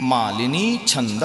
मालिनी छंद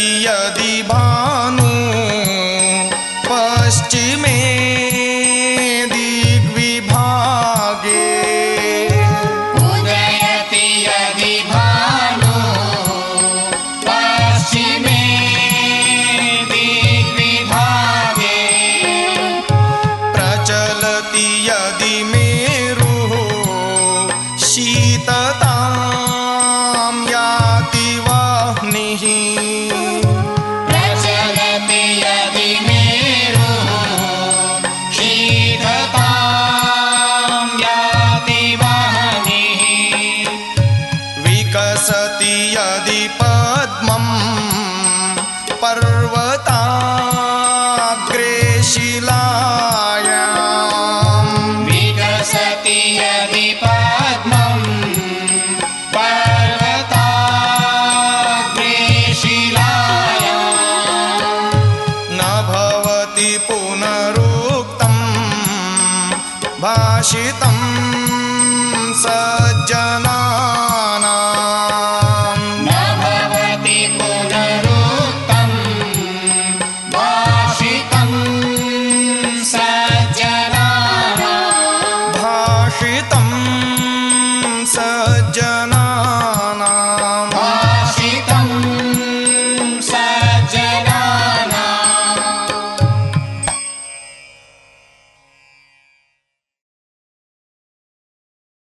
यदि भानु पश्चिमे दिग्विभागे उदयति यदि भानु पश्चिमे दिग्विभागे प्रचलति यदि मेरुः शीतता भाषितं भाषितं स भाषितं भाषितम् भाषितं